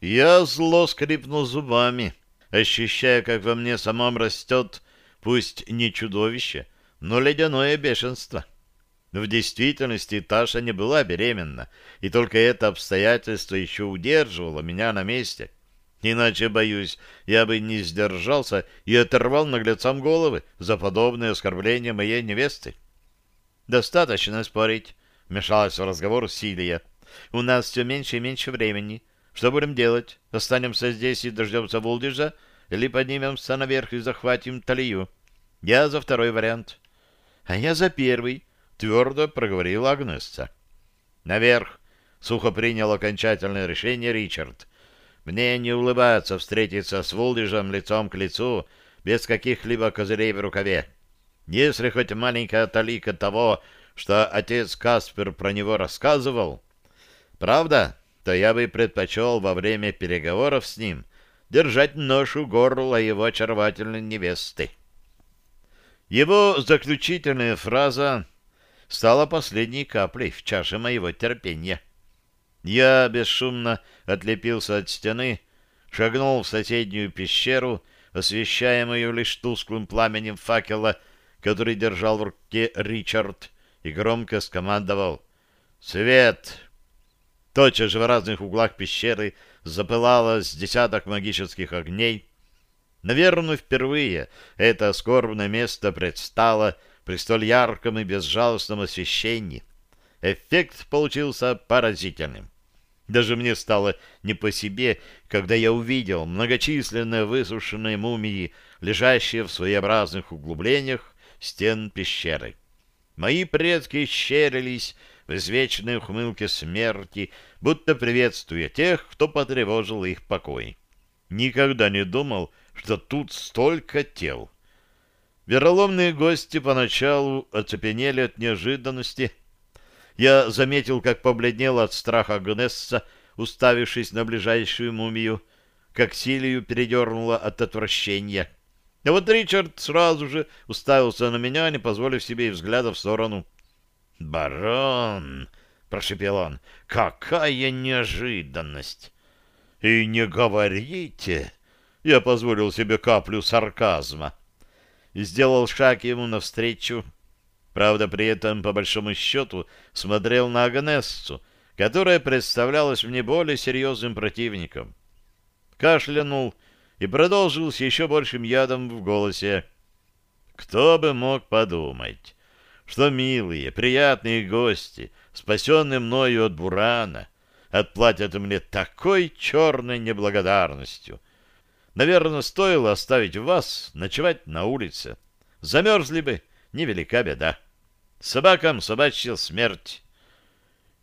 Я зло скрипнул зубами, ощущая, как во мне самом растет, пусть не чудовище, но ледяное бешенство. В действительности Таша не была беременна, и только это обстоятельство еще удерживало меня на месте. Иначе, боюсь, я бы не сдержался и оторвал наглецам головы за подобное оскорбление моей невесты. «Достаточно спорить», — вмешалась в разговор Силия. «У нас все меньше и меньше времени. Что будем делать? Останемся здесь и дождемся Вулдижа, или поднимемся наверх и захватим Талию? Я за второй вариант». «А я за первый», — твердо проговорила Агнесса. «Наверх!» — сухо принял окончательное решение Ричард. «Мне не улыбаться встретиться с Вулдижем лицом к лицу, без каких-либо козырей в рукаве. Если хоть маленькая талика того, что отец Каспер про него рассказывал, правда, то я бы предпочел во время переговоров с ним держать нож у горла его очаровательной невесты». Его заключительная фраза стала последней каплей в чаше моего терпения. Я бесшумно отлепился от стены, шагнул в соседнюю пещеру, освещаемую лишь тусклым пламенем факела, который держал в руке Ричард, и громко скомандовал «Свет!». Тотчас же в разных углах пещеры запылало с десяток магических огней. Наверное, впервые это скорбное место предстало при столь ярком и безжалостном освещении. Эффект получился поразительным. Даже мне стало не по себе, когда я увидел многочисленные высушенные мумии, лежащие в своеобразных углублениях стен пещеры. Мои предки щерились в извечной ухмылке смерти, будто приветствуя тех, кто потревожил их покой. Никогда не думал, что тут столько тел. Вероломные гости поначалу оцепенели от неожиданности. Я заметил, как побледнел от страха Гнесса, уставившись на ближайшую мумию, как Силию передернула от отвращения. А вот Ричард сразу же уставился на меня, не позволив себе и взгляда в сторону. «Барон!» — прошепел он. «Какая неожиданность!» «И не говорите!» Я позволил себе каплю сарказма и сделал шаг ему навстречу. Правда, при этом, по большому счету, смотрел на Агнессу, которая представлялась мне более серьезным противником. Кашлянул и продолжил с еще большим ядом в голосе. Кто бы мог подумать, что милые, приятные гости, спасенные мною от бурана, отплатят мне такой черной неблагодарностью, Наверное, стоило оставить вас ночевать на улице. Замерзли бы, невелика беда. Собакам собачья смерть.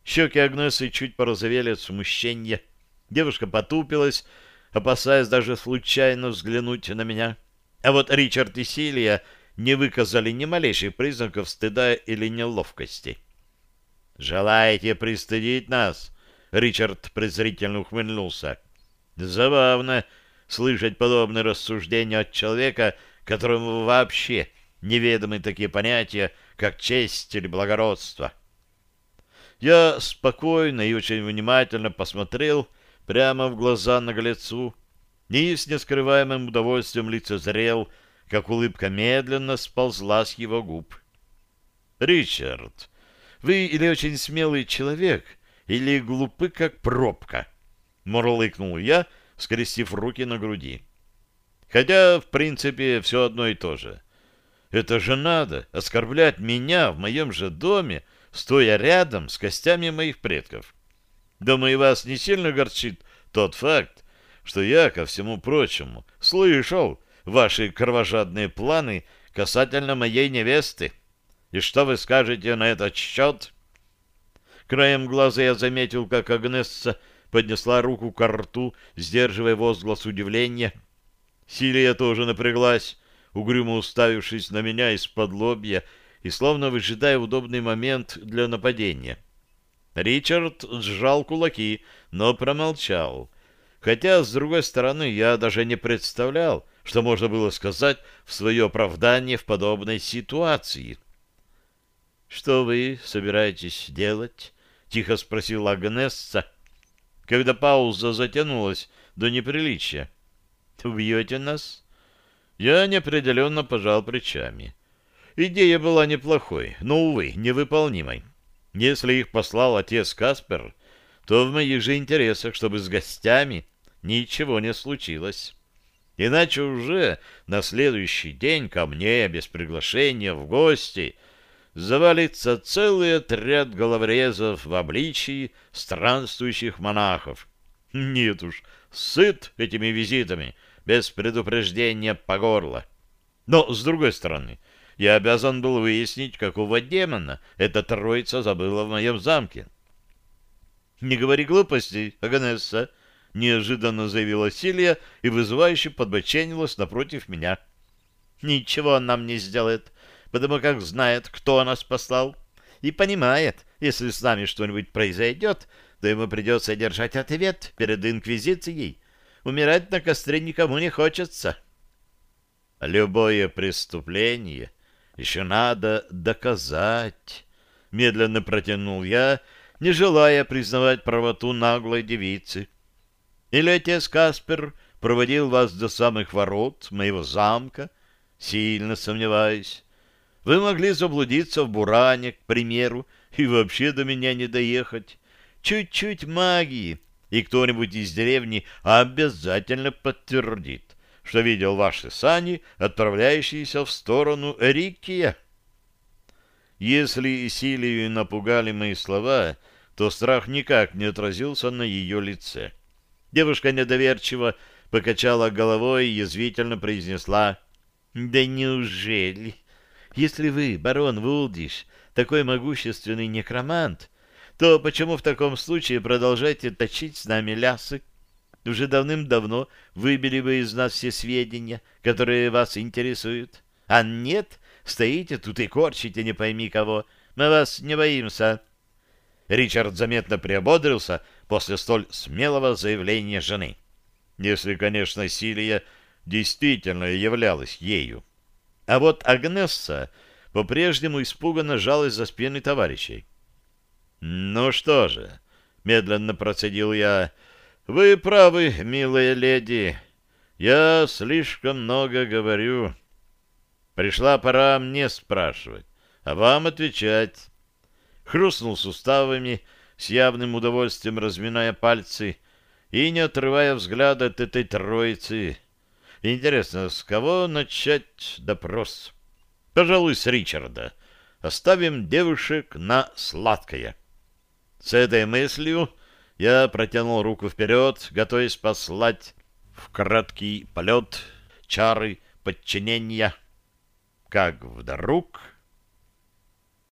Щеки Агнесы чуть порозовели от смущения. Девушка потупилась, опасаясь даже случайно взглянуть на меня. А вот Ричард и Силия не выказали ни малейших признаков стыда или неловкости. «Желаете пристыдить нас?» Ричард презрительно ухмыльнулся. «Забавно, слышать подобные рассуждения от человека, которому вообще неведомы такие понятия, как честь или благородство. Я спокойно и очень внимательно посмотрел прямо в глаза наглецу и с нескрываемым удовольствием лицезрел, как улыбка медленно сползла с его губ. «Ричард, вы или очень смелый человек, или глупы, как пробка», — мурлыкнул я, — скрестив руки на груди. Хотя, в принципе, все одно и то же. Это же надо оскорблять меня в моем же доме, стоя рядом с костями моих предков. Думаю, вас не сильно горчит тот факт, что я, ко всему прочему, слышал ваши кровожадные планы касательно моей невесты. И что вы скажете на этот счет? Краем глаза я заметил, как Агнесса поднесла руку к рту, сдерживая возглас удивления. Силия тоже напряглась, угрюмо уставившись на меня из-под лобья и словно выжидая удобный момент для нападения. Ричард сжал кулаки, но промолчал. Хотя, с другой стороны, я даже не представлял, что можно было сказать в свое оправдание в подобной ситуации. — Что вы собираетесь делать? — тихо спросила Агнесса, когда пауза затянулась до неприличия. «Убьете нас?» Я неопределенно пожал плечами. Идея была неплохой, но, увы, невыполнимой. Если их послал отец Каспер, то в моих же интересах, чтобы с гостями ничего не случилось. Иначе уже на следующий день ко мне без приглашения в гости завалится целый отряд головорезов в обличии странствующих монахов. Нет уж, сыт этими визитами, без предупреждения по горло. Но, с другой стороны, я обязан был выяснить, какого демона эта троица забыла в моем замке. — Не говори глупостей, Аганесса, — неожиданно заявила Силия и вызывающе подбоченилась напротив меня. — Ничего он нам не сделает, потому как знает, кто нас послал, и понимает, если с нами что-нибудь произойдет, то ему придется держать ответ перед Инквизицией. Умирать на костре никому не хочется. Любое преступление еще надо доказать, — медленно протянул я, не желая признавать правоту наглой девицы. Или отец Каспер проводил вас до самых ворот моего замка? Сильно сомневаюсь. Вы могли заблудиться в Буране, к примеру, и вообще до меня не доехать. Чуть-чуть магии, и кто-нибудь из деревни обязательно подтвердит, что видел ваши сани, отправляющиеся в сторону Рикия. Если Силию напугали мои слова, то страх никак не отразился на ее лице. — Девушка недоверчиво покачала головой и язвительно произнесла «Да неужели? Если вы, барон Вулдиш, такой могущественный некромант, то почему в таком случае продолжаете точить с нами лясы? Уже давным-давно выбили бы из нас все сведения, которые вас интересуют. А нет, стоите тут и корчите не пойми кого. Мы вас не боимся». Ричард заметно приободрился после столь смелого заявления жены. Если, конечно, Силия действительно являлась ею. А вот Агнесса по-прежнему испуганно жалась за спины товарищей. «Ну что же», — медленно процедил я, — «вы правы, милая леди, я слишком много говорю. Пришла пора мне спрашивать, а вам отвечать». Хрустнул суставами, — с явным удовольствием разминая пальцы и не отрывая взгляда от этой троицы. Интересно, с кого начать допрос? Пожалуй, с Ричарда. Оставим девушек на сладкое. С этой мыслью я протянул руку вперед, готовясь послать в краткий полет чары подчинения. Как вдруг